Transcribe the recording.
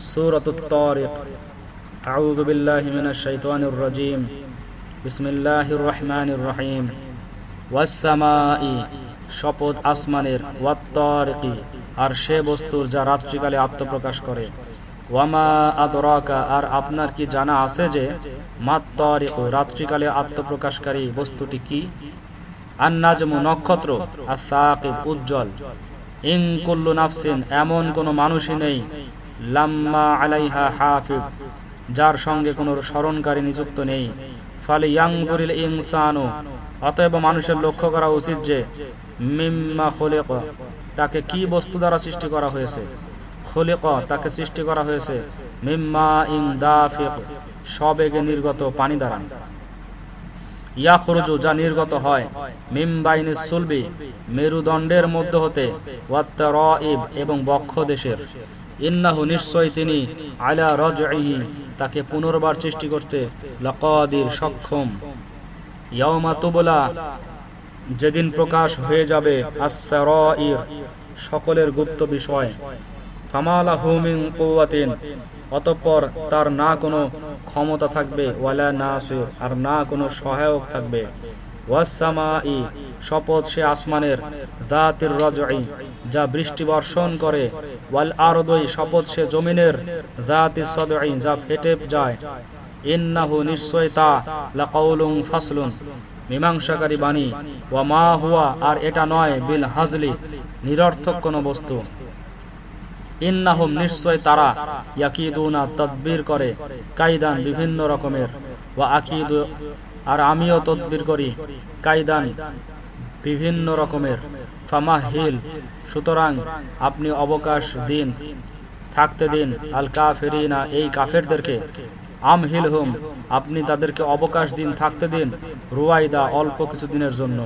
سورة الطارق أعوذ بالله من الشيطان الرجيم بسم الله الرحمن الرحيم والسماء শপথ আসমানের ওয়াত্তারিকি আর সে বস্তুর যা রাত্রিকালে আত্মপ্রকাশ করে ওয়ামা আদরাকা আর আপনার কি জানা আছে যে মাত্তারিক রাত্রিকালে আত্মপ্রকাশকারী বস্তুটি কি আন্নাজমু নক্ষত্র আর সাকিব উজ্জ্বল ইং কুল্লু নাফসিন এমন কোনো মানুষই নেই লাম্মা আলাইহা হাফিব যার সঙ্গে কোনো স্মরণকারী নিযুক্ত নেই। ফলে ইয়াংজুরিল ইনসানু, অতএব মানুষের লক্ষ্য করা উচিত যে, মিম্মা খলিক, তাকে কি বস্তু দ্বারা সৃষ্টি করা হয়েছে? খলিক, তাকে সৃষ্টি করা হয়েছে মিম্মা ইং দাফিক, সবেগে নির্গত পানি দ্বারা। ইয়াখরুজু, যা নির্গত হয়, মিমবাইনি সুলবি, মেরুদণ্ডের মধ্য হতে, ওয়াত্তারাইব এবং বক্ষ দেশের। ইন্নাহু নিশ্চয় তিনি আলা রজইহি তাকে পুনর্বার সৃষ্টি করতে লাকাদির সক্ষম। ইয়াউমা তুবলা, যেদিন প্রকাশ হয়ে যাবে আসসারাইর, সকলের গুপ্ত বিষয়। ফামালা হুমিন কুয়াতিন অতঃপর তার না কোনো ক্ষমতা থাকবে, ওয়ালা নাসির, আর না কোনো সহায়ক থাকবে। ওয়াসামাই শপথ সে আসমানের, দাতির রজই যা বৃষ্টি বর্ষণ করে। ওয়াল আরদই শপথ সে জমিনের দাতি সদই যা ফেটে যায়। ইন্নাহু নিশ্চয় তা লাকাউলুন ফাসলুন। মীমাংসাকারী বাণী। ওয়া মা হুয়া, আর এটা নয়, বিল হাজলি, নিরর্থক কোনো বস্তু। ইন্নাহুম নিশ্চয় তারা ইয়াকিদুনা তদবির করে কাইদান বিভিন্ন রকমের। ওয়া আকিদু, আর আমিও তদবির করি কাইদান বিভিন্ন রকমের। ফামাহিল সুতরাং আপনি অবকাশ দিন, থাকতে দিন। আল কাফেরিনা, এই কাফেরদেরকে। আমহিল হুম, আপনি তাদেরকে অবকাশ দিন, থাকতে দিন। রুয়াইদা, অল্প কিছুদিনের জন্য।